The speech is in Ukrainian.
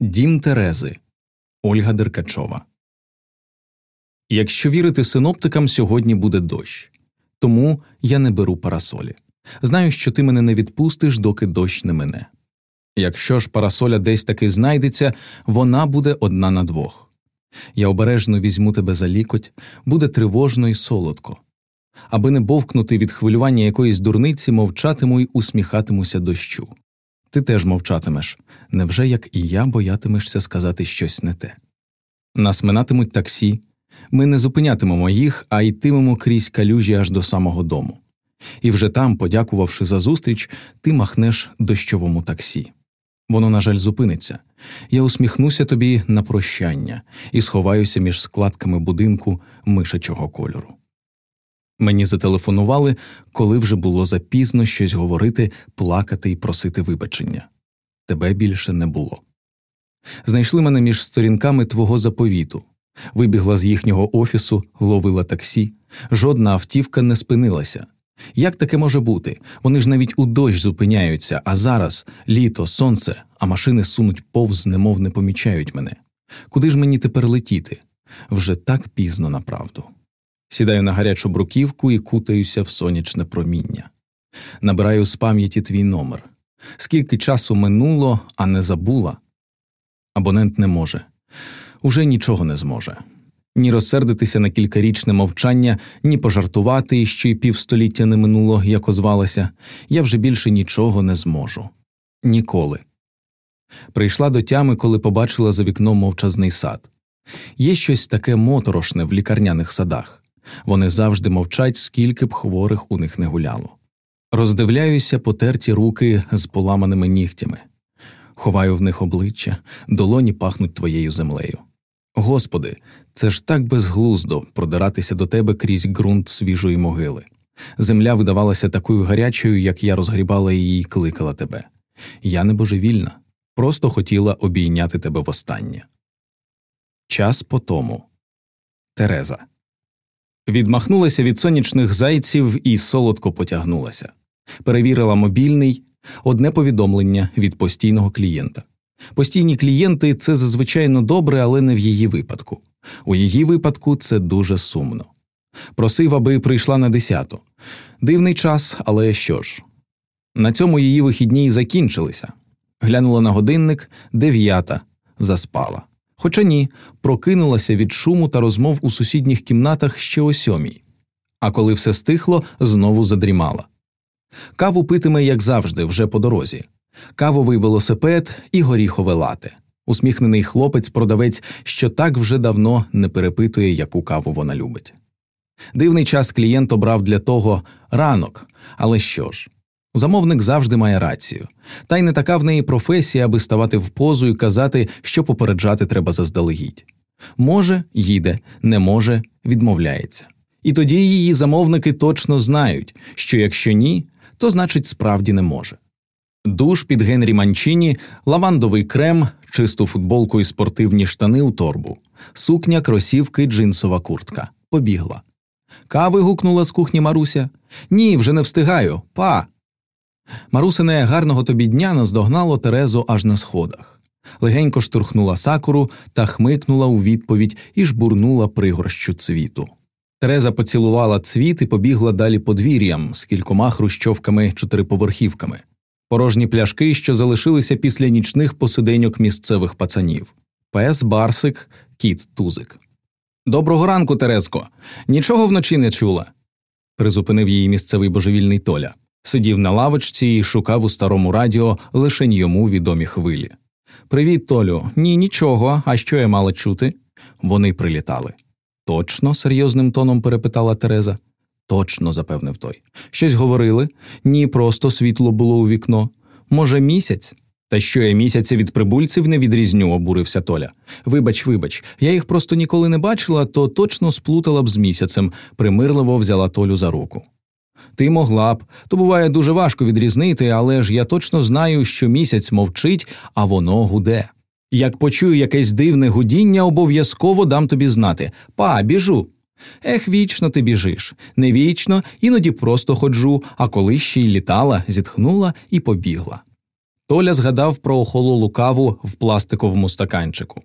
Дім Терези Ольга Деркачова. Якщо вірити синоптикам, сьогодні буде дощ. Тому я не беру парасолі. Знаю, що ти мене не відпустиш, доки дощ не мине. Якщо ж парасоля десь таки знайдеться, вона буде одна на двох. Я обережно візьму тебе за лікоть, буде тривожно і солодко. Аби не бовкнути від хвилювання якоїсь дурниці, мовчатиму й усміхатимуся дощу. Ти теж мовчатимеш невже як і я боятимешся сказати щось не те? Нас минатимуть таксі, ми не зупинятимемо їх, а йтимемо крізь калюжі аж до самого дому. І вже там, подякувавши за зустріч, ти махнеш дощовому таксі. Воно, на жаль, зупиниться. Я усміхнуся тобі на прощання і сховаюся між складками будинку мишачого кольору. Мені зателефонували, коли вже було запізно щось говорити, плакати і просити вибачення. Тебе більше не було. Знайшли мене між сторінками твого заповіту, вибігла з їхнього офісу, ловила таксі, жодна автівка не спинилася. Як таке може бути? Вони ж навіть у дощ зупиняються, а зараз літо, сонце, а машини сунуть повз, немов не помічають мене. Куди ж мені тепер летіти? Вже так пізно направду. Сідаю на гарячу бруківку і кутаюся в сонячне проміння. Набираю з пам'яті твій номер. Скільки часу минуло, а не забула. Абонент не може, уже нічого не зможе. Ні розсердитися на кількарічне мовчання, ні пожартувати, що й півстоліття не минуло, як озвалася, я вже більше нічого не зможу. Ніколи. Прийшла до тями, коли побачила за вікном мовчазний сад. Є щось таке моторошне в лікарняних садах. Вони завжди мовчать, скільки б хворих у них не гуляло. Роздивляюся потерті руки з поламаними нігтями, ховаю в них обличчя, долоні пахнуть твоєю землею. Господи, це ж так безглуздо продиратися до тебе крізь ґрунт свіжої могили. Земля видавалася такою гарячою, як я розгрібала її і кликала тебе. Я не божевільна, просто хотіла обійняти тебе востаннє. Час по тому. Тереза. Відмахнулася від сонячних зайців і солодко потягнулася. Перевірила мобільний одне повідомлення від постійного клієнта. Постійні клієнти це зазвичай добре, але не в її випадку. У її випадку це дуже сумно. Просив, аби прийшла на десяту. Дивний час, але що ж. На цьому її вихідні й закінчилися. Глянула на годинник дев'ята, заспала. Хоча ні, прокинулася від шуму та розмов у сусідніх кімнатах ще о сьомій, а коли все стихло, знову задрімала. Каву питиме, як завжди, вже по дорозі, кавовий велосипед і горіхове лате. Усміхнений хлопець, продавець, що так вже давно не перепитує, яку каву вона любить. Дивний час клієнт обрав для того ранок, але що ж, Замовник завжди має рацію, та й не така в неї професія, аби ставати в позу і казати, що попереджати треба заздалегідь. Може, їде, не може, відмовляється. І тоді її замовники точно знають, що якщо ні, то значить справді не може. Душ під Генрі Манчині, лавандовий крем, чисту футболку і спортивні штани у торбу, сукня, кросівки, джинсова куртка. Побігла. Кави гукнула з кухні Маруся. Ні, вже не встигаю. Па. Марусине гарного тобі дня наздогнало Терезу аж на сходах. Легенько штурхнула сакуру та хмикнула у відповідь і жбурнула пригорщу цвіту. Тереза поцілувала цвіт і побігла далі подвір'ям з кількома хрущовками чотириповерхівками, порожні пляшки, що залишилися після нічних посиденьок місцевих пацанів пес, барсик, кіт, тузик. Доброго ранку, Терезко. Нічого вночі не чула. призупинив її місцевий божевільний Толя сидів на лавочці і шукав у старому радіо лише йому відомі хвилі. Привіт, Толю. Ні, нічого. А що я мала чути? Вони прилітали. Точно? серйозним тоном перепитала Тереза. Точно, запевнив той. Щось говорили? Ні, просто світло було у вікно. Може, місяць? Та що я місяця від прибульців не відрізню, обурився Толя. Вибач, вибач, я їх просто ніколи не бачила, то точно сплутала б з місяцем, примирливо взяла Толю за руку. Ти могла б, то буває дуже важко відрізнити, але ж я точно знаю, що місяць мовчить, а воно гуде. Як почую якесь дивне гудіння, обов'язково дам тобі знати па, біжу. Ех, вічно ти біжиш, не вічно, іноді просто ходжу, а коли ще й літала, зітхнула і побігла. Толя згадав про охололу каву в пластиковому стаканчику.